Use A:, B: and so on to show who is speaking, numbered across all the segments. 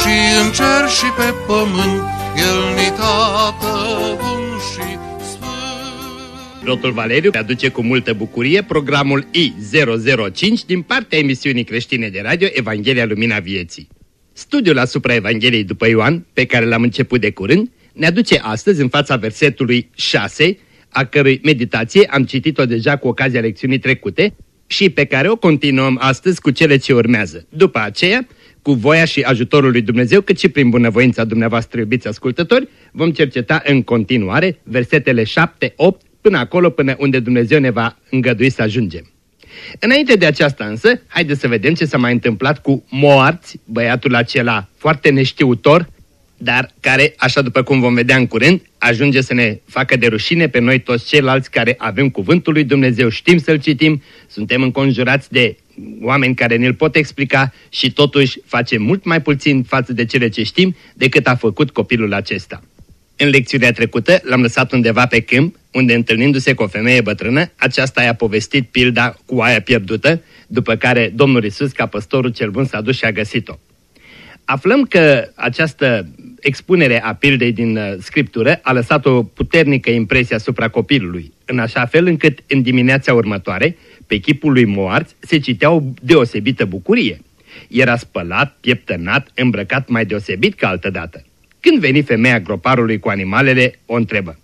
A: și în cer și pe pământ, El ni tată bun și sfânt.
B: Rotul Valeriu aduce cu multă bucurie programul I-005 din partea emisiunii creștine de radio Evanghelia Lumina Vieții. Studiul asupra Evangheliei după Ioan, pe care l-am început de curând, ne aduce astăzi în fața versetului 6, a cărui meditație am citit-o deja cu ocazia lecțiunii trecute și pe care o continuăm astăzi cu cele ce urmează. După aceea, cu voia și ajutorul lui Dumnezeu, cât și prin bunăvoința dumneavoastră, iubiți ascultători, vom cerceta în continuare versetele 7, 8, până acolo, până unde Dumnezeu ne va îngădui să ajungem. Înainte de aceasta însă, haideți să vedem ce s-a mai întâmplat cu Moarți, băiatul acela foarte neștiutor, dar care, așa după cum vom vedea în curând, ajunge să ne facă de rușine pe noi toți ceilalți care avem cuvântul lui Dumnezeu, știm să-l citim, suntem înconjurați de oameni care ne-l pot explica și totuși facem mult mai puțin față de cele ce știm decât a făcut copilul acesta. În lecțiunea trecută l-am lăsat undeva pe câmp, unde întâlnindu-se cu o femeie bătrână, aceasta i-a povestit pilda cu aia pierdută, după care Domnul Isus, ca păstorul cel bun, s-a dus și a găsit-o. Aflăm că această expunere a pildei din uh, scriptură a lăsat o puternică impresie asupra copilului, în așa fel încât în dimineața următoare, pe chipul lui Moarț se citea o deosebită bucurie. Era spălat, pieptănat, îmbrăcat mai deosebit ca altădată. Când veni femeia groparului cu animalele, o întrebă.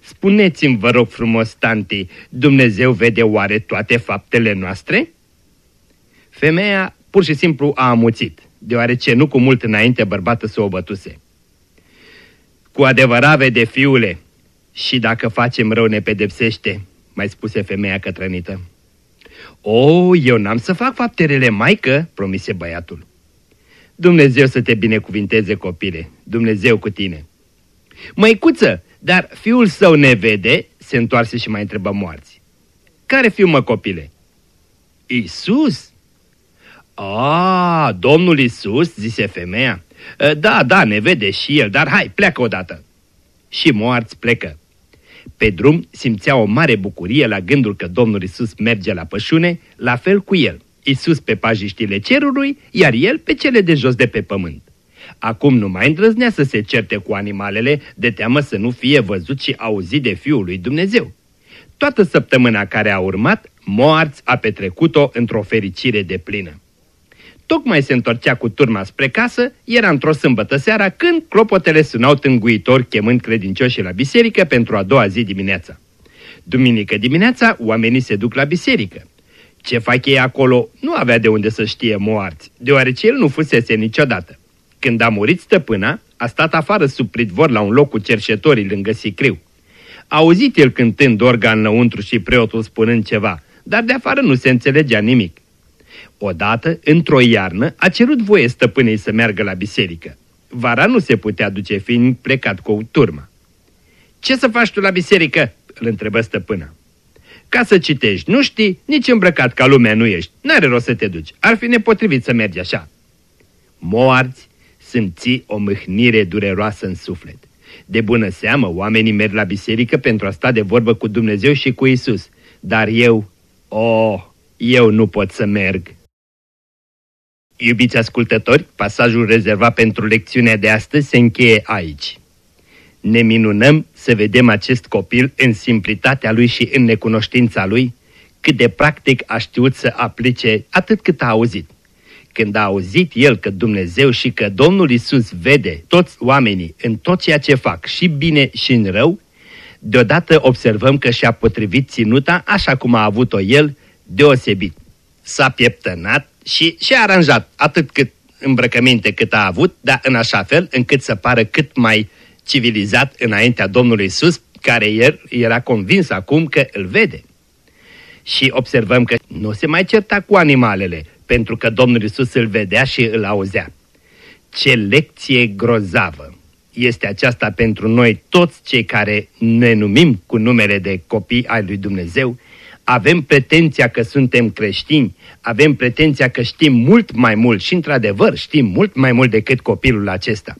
B: Spuneți-mi, vă rog frumos, tanti, Dumnezeu vede oare toate faptele noastre? Femeia pur și simplu a amuțit deoarece nu cu mult înainte bărbatul să o bătuse. Cu adevărat vede, fiule, și dacă facem rău ne pedepsește, mai spuse femeia cătrănită. O, eu n-am să fac fapterele, maică, promise băiatul. Dumnezeu să te binecuvinteze, copile, Dumnezeu cu tine. Măicuță, dar fiul său ne vede, se întoarse și mai întrebă moarți. Care fiu, mă, copile? Isus, a, Domnul Isus, zise femeia. Da, da, ne vede și el, dar hai, pleacă odată. Și moarți plecă. Pe drum simțea o mare bucurie la gândul că Domnul Isus merge la pășune, la fel cu el. Isus pe pajiștile cerului, iar el pe cele de jos de pe pământ. Acum nu mai îndrăznea să se certe cu animalele, de teamă să nu fie văzut și auzit de Fiul lui Dumnezeu. Toată săptămâna care a urmat, Moarți a petrecut-o într-o fericire de plină. Tocmai se întorcea cu turma spre casă, era într-o sâmbătă seara, când clopotele sunau tânguitor chemând credincioșii la biserică pentru a doua zi dimineața. Duminică dimineața, oamenii se duc la biserică. Ce fac ei acolo nu avea de unde să știe moarți, deoarece el nu fusese niciodată. Când a murit stăpâna, a stat afară sub pridvor la un loc cu cerșetorii lângă sicriu. A auzit el cântând organ înăuntru și preotul spunând ceva, dar de afară nu se înțelegea nimic. Odată, într-o iarnă, a cerut voie stăpânei să meargă la biserică. Vara nu se putea duce fiind plecat cu o turmă. Ce să faci tu la biserică?" îl întrebă stăpâna. Ca să citești, nu știi, nici îmbrăcat ca lumea nu ești. N-are rost să te duci. Ar fi nepotrivit să mergi așa." Moarți simți o mâhnire dureroasă în suflet. De bună seamă, oamenii merg la biserică pentru a sta de vorbă cu Dumnezeu și cu Isus. Dar eu, oh, eu nu pot să merg. Iubiți ascultători, pasajul rezervat pentru lecțiunea de astăzi se încheie aici. Ne minunăm să vedem acest copil în simplitatea lui și în necunoștința lui, cât de practic a știut să aplice atât cât a auzit. Când a auzit el că Dumnezeu și că Domnul Isus vede toți oamenii în tot ceea ce fac, și bine și în rău, deodată observăm că și-a potrivit ținuta așa cum a avut-o el, deosebit. S-a pieptănat, și și-a aranjat atât cât îmbrăcăminte cât a avut, dar în așa fel încât să pară cât mai civilizat înaintea Domnului Isus, care el era convins acum că îl vede. Și observăm că nu se mai certa cu animalele, pentru că Domnul Isus îl vedea și îl auzea. Ce lecție grozavă! Este aceasta pentru noi toți cei care ne numim cu numele de copii ai lui Dumnezeu, avem pretenția că suntem creștini, avem pretenția că știm mult mai mult și într-adevăr știm mult mai mult decât copilul acesta.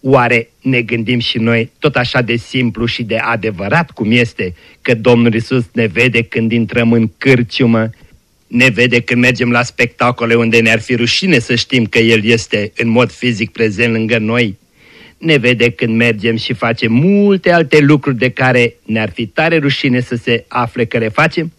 B: Oare ne gândim și noi tot așa de simplu și de adevărat cum este că Domnul Isus ne vede când intrăm în cârciumă, ne vede când mergem la spectacole unde ne-ar fi rușine să știm că El este în mod fizic prezent lângă noi, ne vede când mergem și facem multe alte lucruri de care ne-ar fi tare rușine să se afle că le facem.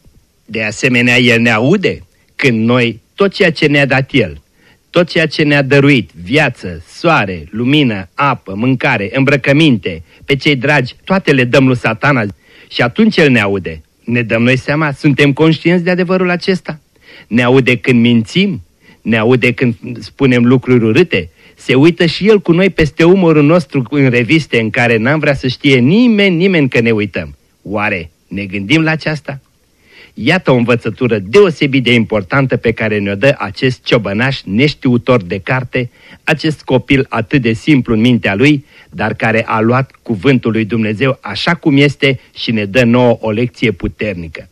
B: De asemenea, El ne aude când noi tot ceea ce ne-a dat El, tot ceea ce ne-a dăruit, viață, soare, lumină, apă, mâncare, îmbrăcăminte, pe cei dragi, toate le dăm lui satana și atunci El ne aude. Ne dăm noi seama? Suntem conștienți de adevărul acesta? Ne aude când mințim? Ne aude când spunem lucruri urâte? Se uită și El cu noi peste umorul nostru în reviste în care n-am vrea să știe nimeni, nimeni că ne uităm. Oare ne gândim la aceasta? Iată o învățătură deosebit de importantă pe care ne-o dă acest ciobănaș neștiutor de carte, acest copil atât de simplu în mintea lui, dar care a luat cuvântul lui Dumnezeu așa cum este și ne dă nouă o lecție puternică.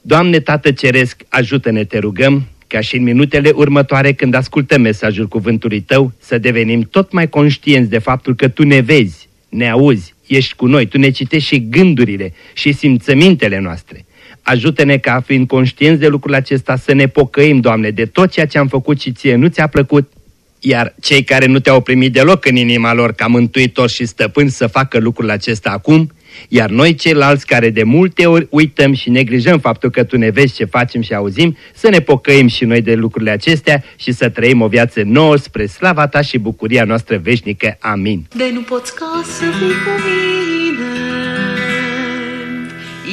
B: Doamne Tată Ceresc, ajută-ne, te rugăm, ca și în minutele următoare când ascultăm mesajul cuvântului Tău, să devenim tot mai conștienți de faptul că Tu ne vezi, ne auzi, ești cu noi, Tu ne citești și gândurile și simțămintele noastre. Ajută-ne ca, fiind conștienți de lucrul acesta, să ne pocăim, Doamne, de tot ceea ce am făcut și Ție nu ți-a plăcut, iar cei care nu te-au primit deloc în inima lor ca mântuitor și stăpân să facă lucrul acesta acum, iar noi ceilalți care de multe ori uităm și neglijăm faptul că Tu ne vezi ce facem și auzim, să ne pocăim și noi de lucrurile acestea și să trăim o viață nouă spre slava Ta și bucuria noastră veșnică. Amin.
C: De nu poți ca să fii cu mine,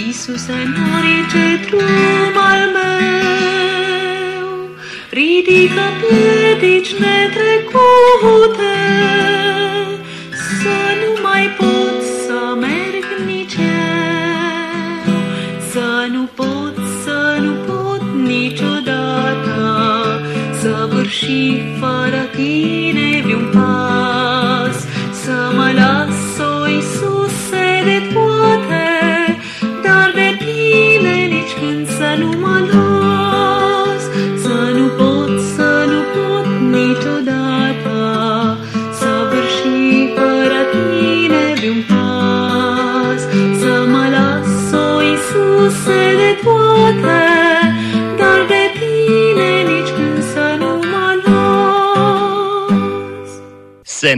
C: Iisuse, norice drum al meu, ridică piedici netrecute,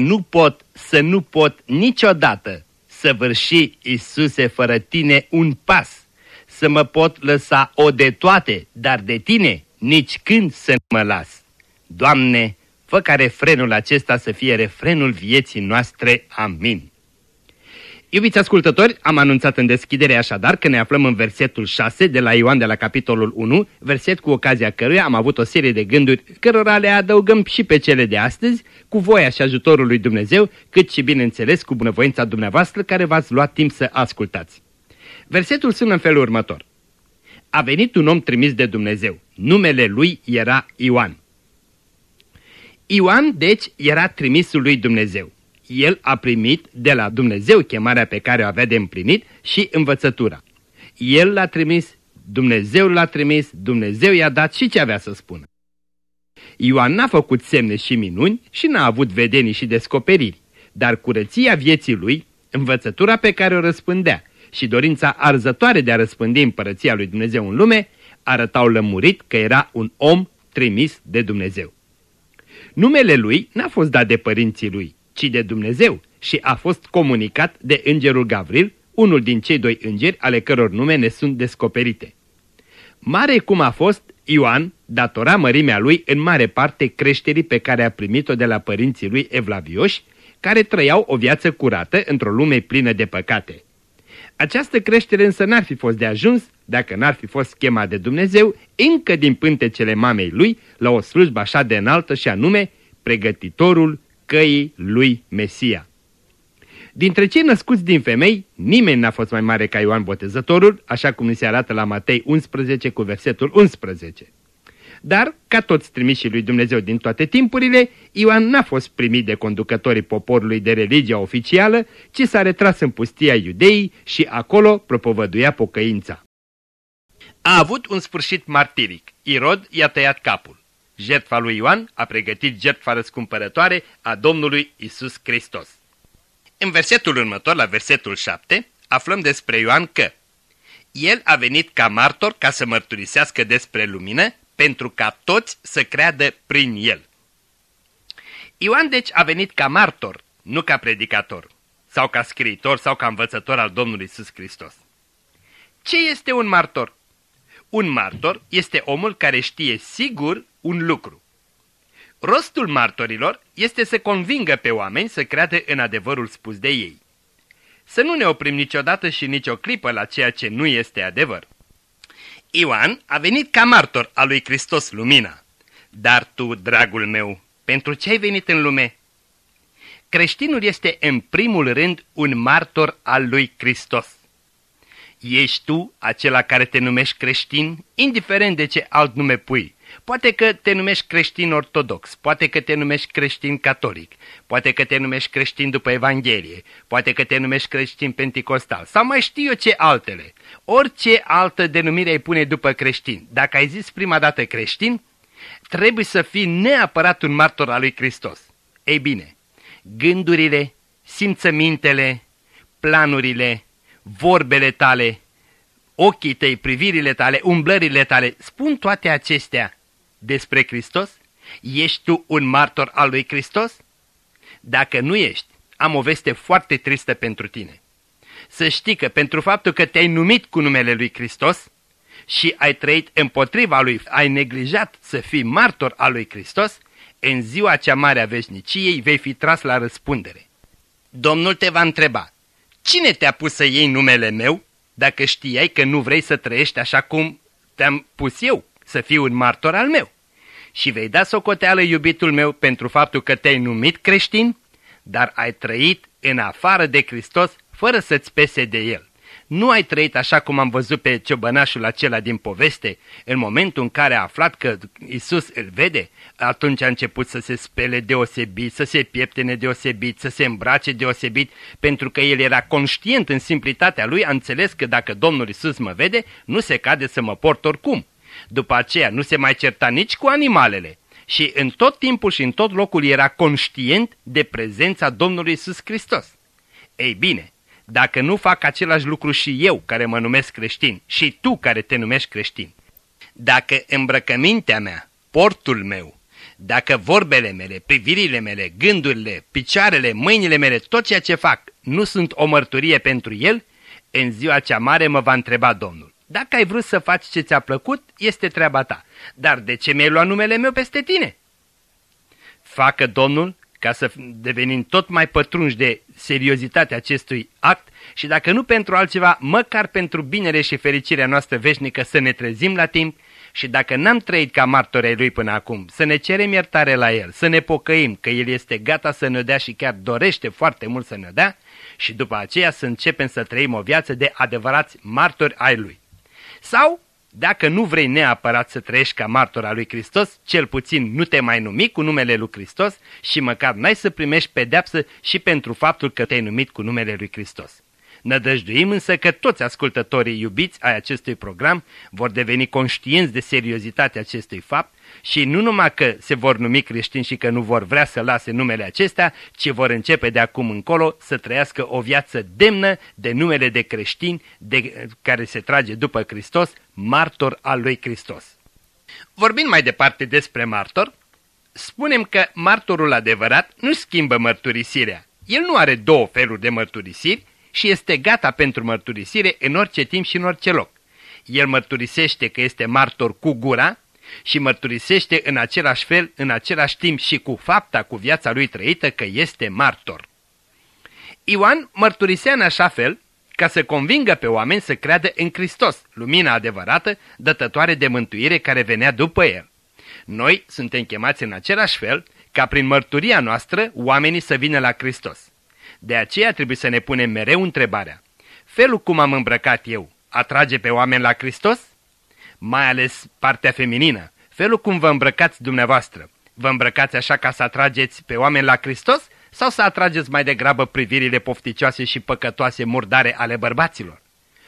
B: nu pot, să nu pot niciodată să vârși, Iisuse, fără tine un pas, să mă pot lăsa o de toate, dar de tine nici când să nu mă las. Doamne, fă ca refrenul acesta să fie refrenul vieții noastre. Amin. Iubiți ascultători, am anunțat în deschidere așadar că ne aflăm în versetul 6 de la Ioan de la capitolul 1, verset cu ocazia căruia am avut o serie de gânduri cărora le adăugăm și pe cele de astăzi, cu voia și ajutorul lui Dumnezeu, cât și bineînțeles cu bunăvoința dumneavoastră care v-ați luat timp să ascultați. Versetul sună în felul următor. A venit un om trimis de Dumnezeu. Numele lui era Ioan. Ioan, deci, era trimisul lui Dumnezeu el a primit de la Dumnezeu chemarea pe care o avea de împlinit și învățătura. El l-a trimis, Dumnezeu l-a trimis, Dumnezeu i-a dat și ce avea să spună. Ioan n-a făcut semne și minuni și n-a avut vedenii și descoperiri, dar curăția vieții lui, învățătura pe care o răspândea și dorința arzătoare de a răspândi împărăția lui Dumnezeu în lume, arătau lămurit că era un om trimis de Dumnezeu. Numele lui n-a fost dat de părinții lui, ci de Dumnezeu și a fost comunicat de îngerul Gavril, unul din cei doi îngeri ale căror nume ne sunt descoperite. Mare cum a fost, Ioan datora mărimea lui în mare parte creșterii pe care a primit-o de la părinții lui evlavioși, care trăiau o viață curată într-o lume plină de păcate. Această creștere însă n-ar fi fost de ajuns dacă n-ar fi fost schema de Dumnezeu încă din pântecele mamei lui la o slujbă așa de înaltă și anume pregătitorul căii lui Mesia. Dintre cei născuți din femei, nimeni n-a fost mai mare ca Ioan Botezătorul, așa cum ni se arată la Matei 11 cu versetul 11. Dar, ca toți trimișii lui Dumnezeu din toate timpurile, Ioan n-a fost primit de conducătorii poporului de religia oficială, ci s-a retras în pustia iudeii și acolo propovăduia pocăința. A avut un sfârșit martiric. Irod i-a tăiat capul. Jertfa lui Ioan a pregătit jertfa răscumpărătoare a Domnului Isus Hristos. În versetul următor, la versetul 7, aflăm despre Ioan că el a venit ca martor ca să mărturisească despre lumină, pentru ca toți să creadă prin el. Ioan deci a venit ca martor, nu ca predicator, sau ca scriitor sau ca învățător al Domnului Isus Hristos. Ce este un martor? Un martor este omul care știe sigur un lucru. Rostul martorilor este să convingă pe oameni să creadă în adevărul spus de ei. Să nu ne oprim niciodată și nicio clipă la ceea ce nu este adevăr. Ioan a venit ca martor al lui Hristos Lumina. Dar tu, dragul meu, pentru ce ai venit în lume? Creștinul este în primul rând un martor al lui Hristos. Ești tu acela care te numești creștin, indiferent de ce alt nume pui. Poate că te numești creștin ortodox, poate că te numești creștin catolic, poate că te numești creștin după Evanghelie, poate că te numești creștin penticostal sau mai știu eu ce altele. Orice altă denumire ai pune după creștin. Dacă ai zis prima dată creștin, trebuie să fii neapărat un martor al lui Hristos. Ei bine, gândurile, simțămintele, planurile, vorbele tale, ochii tăi, privirile tale, umblările tale, spun toate acestea despre Hristos? Ești tu un martor al lui Hristos? Dacă nu ești, am o veste foarte tristă pentru tine. Să știi că pentru faptul că te-ai numit cu numele lui Hristos și ai trăit împotriva lui, ai neglijat să fii martor al lui Hristos, în ziua cea mare a veșniciei vei fi tras la răspundere. Domnul te va întreba, cine te-a pus să iei numele meu dacă știai că nu vrei să trăiești așa cum te-am pus eu? să fii un martor al meu. Și vei da socoteală, iubitul meu, pentru faptul că te-ai numit creștin, dar ai trăit în afară de Hristos fără să-ți pese de El. Nu ai trăit așa cum am văzut pe ciobănașul acela din poveste, în momentul în care a aflat că Isus îl vede, atunci a început să se spele deosebit, să se pieptene deosebit, să se îmbrace deosebit, pentru că el era conștient în simplitatea lui, a înțeles că dacă Domnul Isus mă vede, nu se cade să mă port oricum. După aceea nu se mai certa nici cu animalele și în tot timpul și în tot locul era conștient de prezența Domnului Isus Hristos. Ei bine, dacă nu fac același lucru și eu care mă numesc creștin și tu care te numești creștin, dacă îmbrăcămintea mea, portul meu, dacă vorbele mele, privirile mele, gândurile, picioarele, mâinile mele, tot ceea ce fac nu sunt o mărturie pentru el, în ziua cea mare mă va întreba Domnul. Dacă ai vrut să faci ce ți-a plăcut, este treaba ta. Dar de ce mi-ai luat numele meu peste tine? Facă Domnul ca să devenim tot mai pătrunși de seriozitatea acestui act și dacă nu pentru altceva, măcar pentru binele și fericirea noastră veșnică să ne trezim la timp și dacă n-am trăit ca martorii lui până acum, să ne cerem iertare la el, să ne pocăim că el este gata să ne dea și chiar dorește foarte mult să ne dea și după aceea să începem să trăim o viață de adevărați martori ai lui. Sau, dacă nu vrei neapărat să trăiești ca martor al lui Hristos, cel puțin nu te mai numi cu numele lui Hristos și măcar n-ai să primești pedeapsă și pentru faptul că te-ai numit cu numele lui Hristos. Nădăjduim însă că toți ascultătorii iubiți ai acestui program vor deveni conștienți de seriozitatea acestui fapt și nu numai că se vor numi creștini și că nu vor vrea să lase numele acestea, ci vor începe de acum încolo să trăiască o viață demnă de numele de creștini de, care se trage după Hristos, martor al lui Hristos. Vorbind mai departe despre martor, spunem că martorul adevărat nu schimbă mărturisirea. El nu are două feluri de mărturisiri și este gata pentru mărturisire în orice timp și în orice loc. El mărturisește că este martor cu gura, și mărturisește în același fel, în același timp și cu fapta cu viața lui trăită că este martor. Ioan mărturisea în așa fel ca să convingă pe oameni să creadă în Hristos, lumina adevărată, dătătoare de mântuire care venea după el. Noi suntem chemați în același fel ca prin mărturia noastră oamenii să vină la Hristos. De aceea trebuie să ne punem mereu întrebarea. Felul cum am îmbrăcat eu atrage pe oameni la Hristos? mai ales partea feminină, felul cum vă îmbrăcați dumneavoastră. Vă îmbrăcați așa ca să atrageți pe oameni la Hristos sau să atrageți mai degrabă privirile pofticioase și păcătoase murdare ale bărbaților?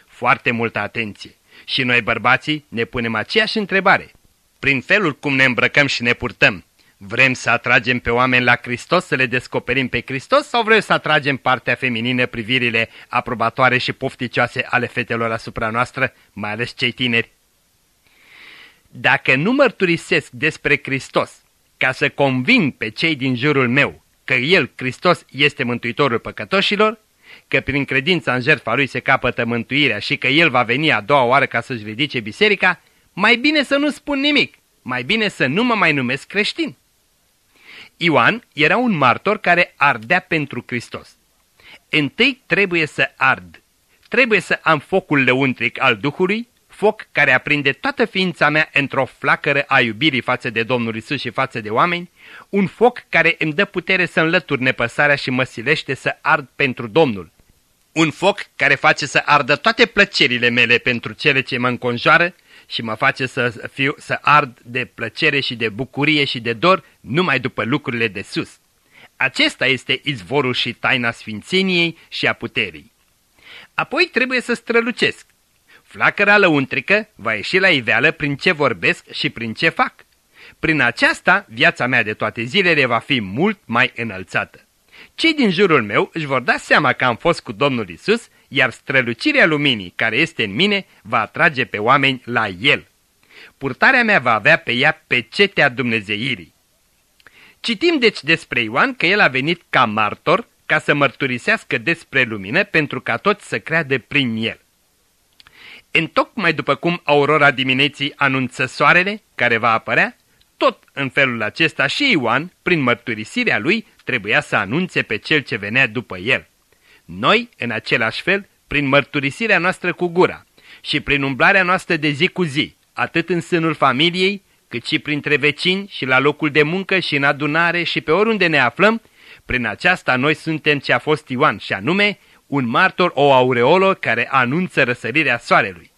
B: Foarte multă atenție! Și noi bărbații ne punem aceeași întrebare. Prin felul cum ne îmbrăcăm și ne purtăm, vrem să atragem pe oameni la Hristos, să le descoperim pe Hristos sau vrem să atragem partea feminină, privirile aprobatoare și pofticioase ale fetelor asupra noastră, mai ales cei tineri? Dacă nu mărturisesc despre Hristos ca să conving pe cei din jurul meu că El, Hristos, este mântuitorul păcătoșilor, că prin credința în jertfa Lui se capătă mântuirea și că El va veni a doua oară ca să-și ridice biserica, mai bine să nu spun nimic, mai bine să nu mă mai numesc creștin. Ioan era un martor care ardea pentru Hristos. Întâi trebuie să ard. Trebuie să am focul lăuntric al Duhului, foc care aprinde toată ființa mea într-o flacără a iubirii față de Domnul Isus și față de oameni, un foc care îmi dă putere să înlătur nepăsarea și mă silește să ard pentru Domnul. Un foc care face să ardă toate plăcerile mele pentru cele ce mă înconjoară și mă face să, fiu, să ard de plăcere și de bucurie și de dor numai după lucrurile de sus. Acesta este izvorul și taina sfințeniei și a puterii. Apoi trebuie să strălucesc. Flacăra lăuntrică va ieși la iveală prin ce vorbesc și prin ce fac. Prin aceasta, viața mea de toate zilele va fi mult mai înălțată. Cei din jurul meu își vor da seama că am fost cu Domnul Isus, iar strălucirea luminii care este în mine va atrage pe oameni la El. Purtarea mea va avea pe ea pecetea Dumnezeirii. Citim deci despre Ioan că el a venit ca martor ca să mărturisească despre lumină pentru ca toți să creadă prin el. Întocmai după cum aurora dimineții anunță soarele care va apărea, tot în felul acesta și Ioan, prin mărturisirea lui, trebuia să anunțe pe cel ce venea după el. Noi, în același fel, prin mărturisirea noastră cu gura și prin umblarea noastră de zi cu zi, atât în sânul familiei, cât și printre vecini și la locul de muncă și în adunare și pe oriunde ne aflăm, prin aceasta noi suntem ce a fost Ioan și anume un martor o aureolă care anunță răsărirea soarelui.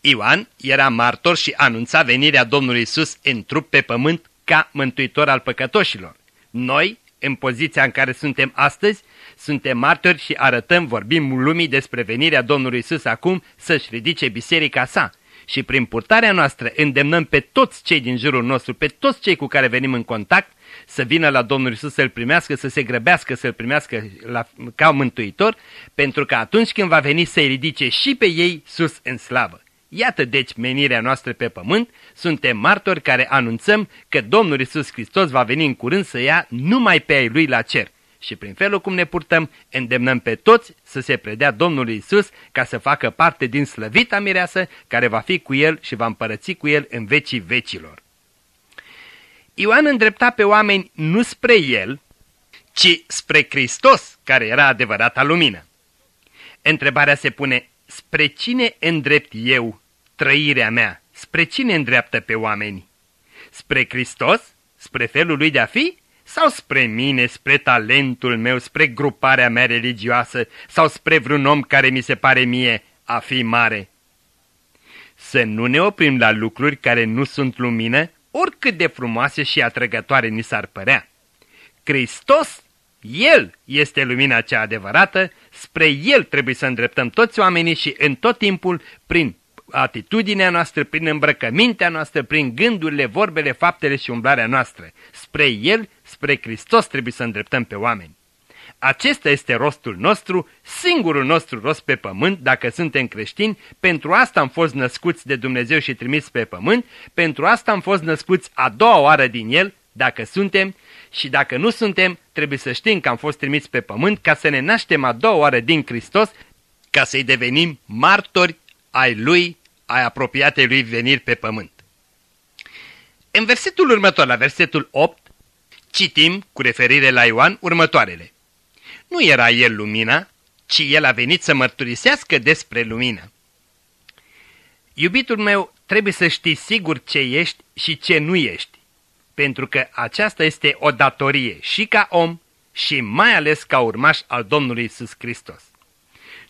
B: Ioan era martor și anunța venirea Domnului Isus în trup pe pământ ca mântuitor al păcătoșilor. Noi, în poziția în care suntem astăzi, suntem martori și arătăm, vorbim lumii despre venirea Domnului Isus acum să-și ridice biserica sa. Și prin purtarea noastră îndemnăm pe toți cei din jurul nostru, pe toți cei cu care venim în contact, să vină la Domnul Isus să-L primească, să se grăbească să-L primească la, ca mântuitor, pentru că atunci când va veni să-i ridice și pe ei sus în slavă. Iată deci menirea noastră pe pământ, suntem martori care anunțăm că Domnul Isus Hristos va veni în curând să ia numai pe ai Lui la cer. Și prin felul cum ne purtăm, îndemnăm pe toți să se predea Domnului Isus ca să facă parte din slăvita mireasă care va fi cu El și va împărăți cu El în vecii vecilor. Ioan îndrepta pe oameni nu spre El, ci spre Hristos, care era adevărata lumină. Întrebarea se pune, spre cine îndrept eu trăirea mea? Spre cine îndreaptă pe oameni? Spre Hristos? Spre felul lui de a fi? Sau spre mine, spre talentul meu, spre gruparea mea religioasă, sau spre vreun om care mi se pare mie a fi mare? Să nu ne oprim la lucruri care nu sunt lumină, oricât de frumoase și atrăgătoare ni s-ar părea. Hristos, El este lumina cea adevărată, spre El trebuie să îndreptăm toți oamenii și în tot timpul, prin atitudinea noastră, prin îmbrăcămintea noastră, prin gândurile, vorbele, faptele și umblarea noastră. Spre El, spre Hristos trebuie să îndreptăm pe oameni. Acesta este rostul nostru, singurul nostru rost pe pământ, dacă suntem creștini, pentru asta am fost născuți de Dumnezeu și trimiți pe pământ, pentru asta am fost născuți a doua oară din El, dacă suntem, și dacă nu suntem, trebuie să știm că am fost trimiți pe pământ ca să ne naștem a doua oară din Hristos, ca să-i devenim martori ai Lui, ai apropiatei Lui veniri pe pământ. În versetul următor, la versetul 8, citim, cu referire la Ioan, următoarele. Nu era el lumina, ci el a venit să mărturisească despre lumină. Iubitul meu, trebuie să știi sigur ce ești și ce nu ești, pentru că aceasta este o datorie și ca om și mai ales ca urmaș al Domnului Isus Hristos.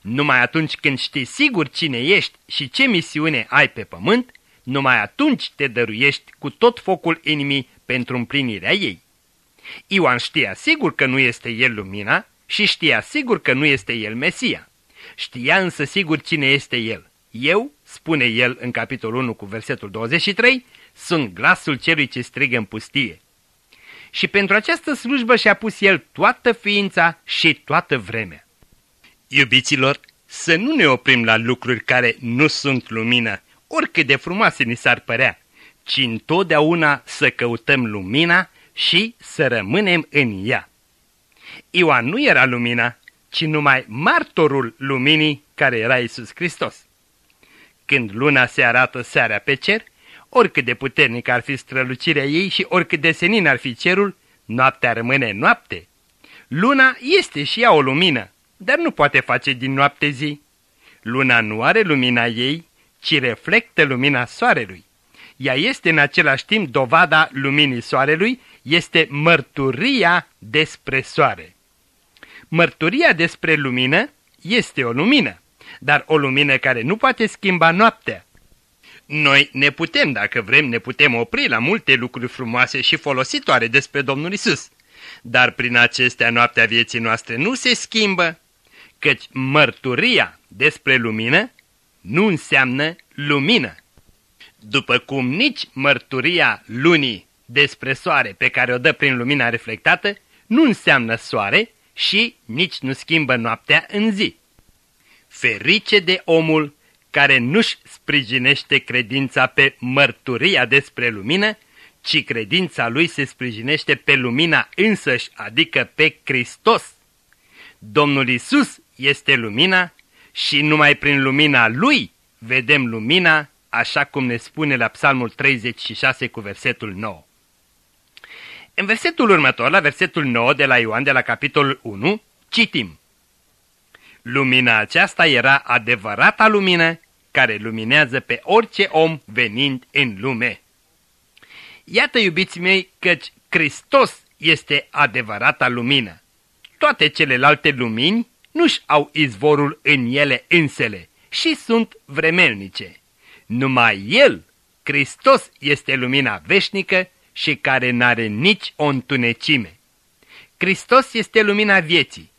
B: Numai atunci când știi sigur cine ești și ce misiune ai pe pământ, numai atunci te dăruiești cu tot focul inimii pentru împlinirea ei. Ioan știa sigur că nu este el lumina și știa sigur că nu este el Mesia. Știa însă sigur cine este el. Eu, spune el în capitolul 1 cu versetul 23, sunt glasul celui ce strigă în pustie. Și pentru această slujbă și-a pus el toată ființa și toată vremea. Iubiților, să nu ne oprim la lucruri care nu sunt lumină, oricât de frumoase ni s-ar părea, ci întotdeauna să căutăm lumina și să rămânem în ea. Ioan nu era lumina, ci numai martorul luminii care era Isus Hristos. Când luna se arată seara pe cer, oricât de puternic ar fi strălucirea ei și oricât de senin ar fi cerul, noaptea rămâne noapte. Luna este și ea o lumină, dar nu poate face din noapte zi. Luna nu are lumina ei, ci reflectă lumina soarelui. Ea este în același timp dovada luminii soarelui, este mărturia despre soare. Mărturia despre lumină este o lumină, dar o lumină care nu poate schimba noaptea. Noi ne putem, dacă vrem, ne putem opri la multe lucruri frumoase și folositoare despre Domnul Isus. Dar prin acestea noaptea vieții noastre nu se schimbă, căci mărturia despre lumină nu înseamnă lumină. După cum nici mărturia lunii despre soare pe care o dă prin lumina reflectată nu înseamnă soare și nici nu schimbă noaptea în zi. Ferice de omul care nu-și sprijinește credința pe mărturia despre lumină, ci credința lui se sprijinește pe lumina însăși, adică pe Hristos. Domnul Isus este lumina și numai prin lumina lui vedem lumina, așa cum ne spune la Psalmul 36 cu versetul 9. În versetul următor, la versetul 9 de la Ioan de la capitolul 1, citim. Lumina aceasta era adevărata lumină care luminează pe orice om venind în lume. Iată, iubiți mei, căci Hristos este adevărata lumină. Toate celelalte lumini nu-și au izvorul în ele însele și sunt vremelnice. Numai El, Hristos, este lumina veșnică și care n-are nici o întunecime. Hristos este lumina vieții.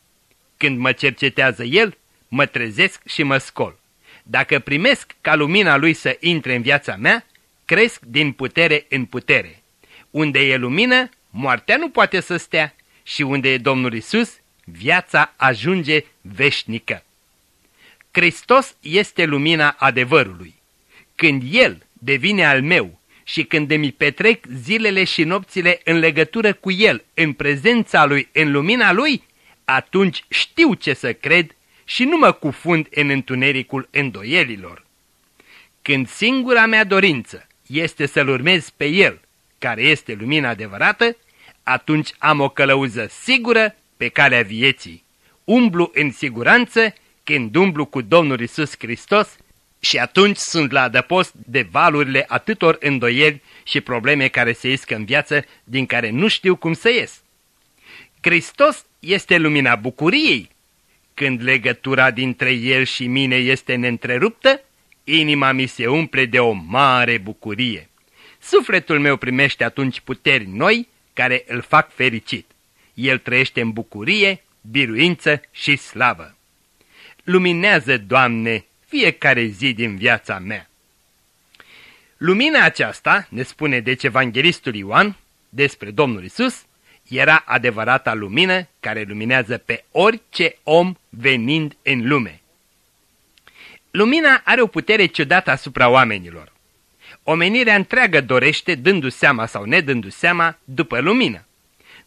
B: Când mă cercetează El, mă trezesc și mă scol. Dacă primesc ca lumina Lui să intre în viața mea, cresc din putere în putere. Unde e lumină, moartea nu poate să stea și unde e Domnul Isus, viața ajunge veșnică. Hristos este lumina adevărului. Când El devine al meu și când îmi petrec zilele și nopțile în legătură cu El, în prezența Lui, în lumina Lui, atunci știu ce să cred și nu mă cufund în întunericul îndoielilor. Când singura mea dorință este să-L urmez pe El, care este lumina adevărată, atunci am o călăuză sigură pe calea vieții. Umblu în siguranță când umblu cu Domnul Isus Hristos și atunci sunt la adăpost de valurile atâtor îndoieli și probleme care se iscă în viață din care nu știu cum să ies. Hristos este lumina bucuriei. Când legătura dintre El și mine este neîntreruptă, inima mi se umple de o mare bucurie. Sufletul meu primește atunci puteri noi care îl fac fericit. El trăiește în bucurie, biruință și slavă. Luminează, Doamne, fiecare zi din viața mea. Lumina aceasta, ne spune deci evanghelistul Ioan despre Domnul Isus, era adevărata lumină care luminează pe orice om venind în lume. Lumina are o putere ciudată asupra oamenilor. Omenirea întreagă dorește, dându seama sau nedându seama, după lumină.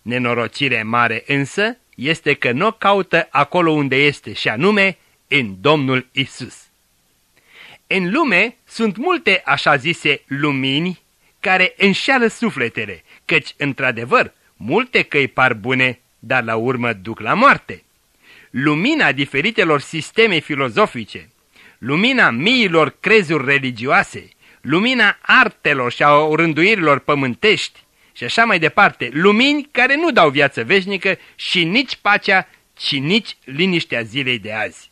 B: Nenorocire mare însă este că nu o caută acolo unde este și anume în Domnul Isus. În lume sunt multe așa zise lumini care înșeală sufletele, căci, într-adevăr, multe căi par bune, dar la urmă duc la moarte. Lumina diferitelor sisteme filozofice, lumina miilor crezuri religioase, lumina artelor și a rânduirilor pământești și așa mai departe, lumini care nu dau viață veșnică și nici pacea, ci nici liniștea zilei de azi.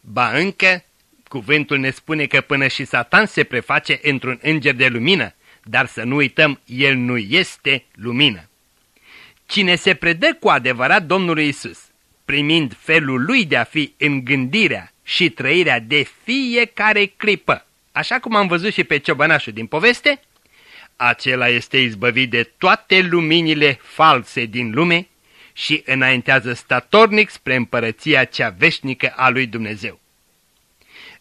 B: Ba încă, Cuvântul ne spune că până și Satan se preface într-un înger de lumină, dar să nu uităm, el nu este lumină. Cine se predă cu adevărat Domnului Isus, primind felul lui de a fi în gândirea și trăirea de fiecare clipă, așa cum am văzut și pe ciobănașul din poveste, acela este izbăvit de toate luminile false din lume și înaintează statornic spre împărăția cea veșnică a lui Dumnezeu.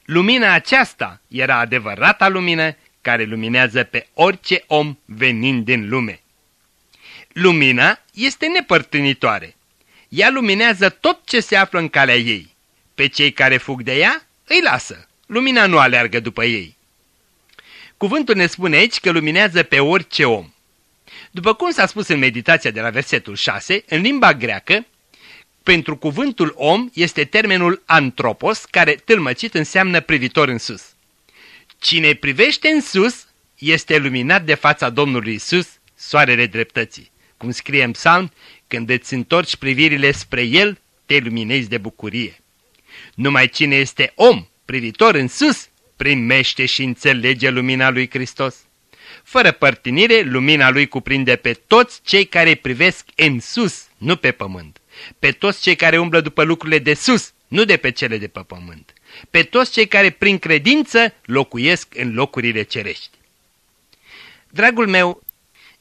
B: Lumina aceasta era adevărata lumină care luminează pe orice om venind din lume. Lumina este nepărtinitoare. Ea luminează tot ce se află în calea ei. Pe cei care fug de ea, îi lasă. Lumina nu aleargă după ei. Cuvântul ne spune aici că luminează pe orice om. După cum s-a spus în meditația de la versetul 6, în limba greacă, pentru cuvântul om este termenul antropos, care tâlmăcit înseamnă privitor în sus. Cine privește în sus este luminat de fața Domnului Isus, soarele dreptății. Cum scrie în psalm, când îți întorci privirile spre El, te luminezi de bucurie. Numai cine este om, privitor în sus, primește și înțelege lumina lui Hristos. Fără părtinire, lumina lui cuprinde pe toți cei care privesc în sus, nu pe pământ. Pe toți cei care umblă după lucrurile de sus, nu de pe cele de pe pământ. Pe toți cei care prin credință locuiesc în locurile cerești. Dragul meu,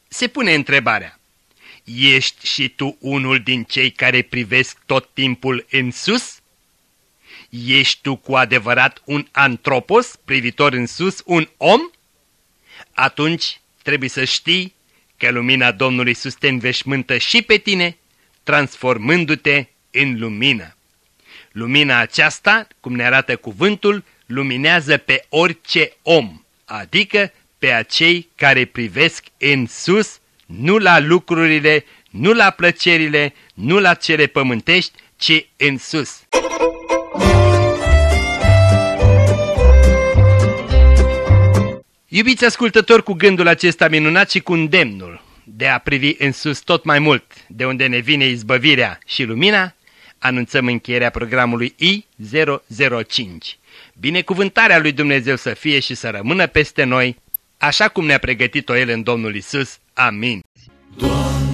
B: se pune întrebarea. Ești și tu unul din cei care privesc tot timpul în sus? Ești tu cu adevărat un antropos, privitor în sus, un om? Atunci trebuie să știi că lumina Domnului Iisus te înveșmântă și pe tine, transformându-te în lumină. Lumina aceasta, cum ne arată cuvântul, luminează pe orice om, adică pe acei care privesc în sus, nu la lucrurile, nu la plăcerile, nu la cele pământești, ci în sus. Iubiți ascultători, cu gândul acesta minunat și cu îndemnul de a privi în sus tot mai mult, de unde ne vine izbăvirea și lumina, anunțăm încheierea programului I-005. Binecuvântarea lui Dumnezeu să fie și să rămână peste noi, așa cum ne-a pregătit-o El în Domnul Isus. Amin. Doamne.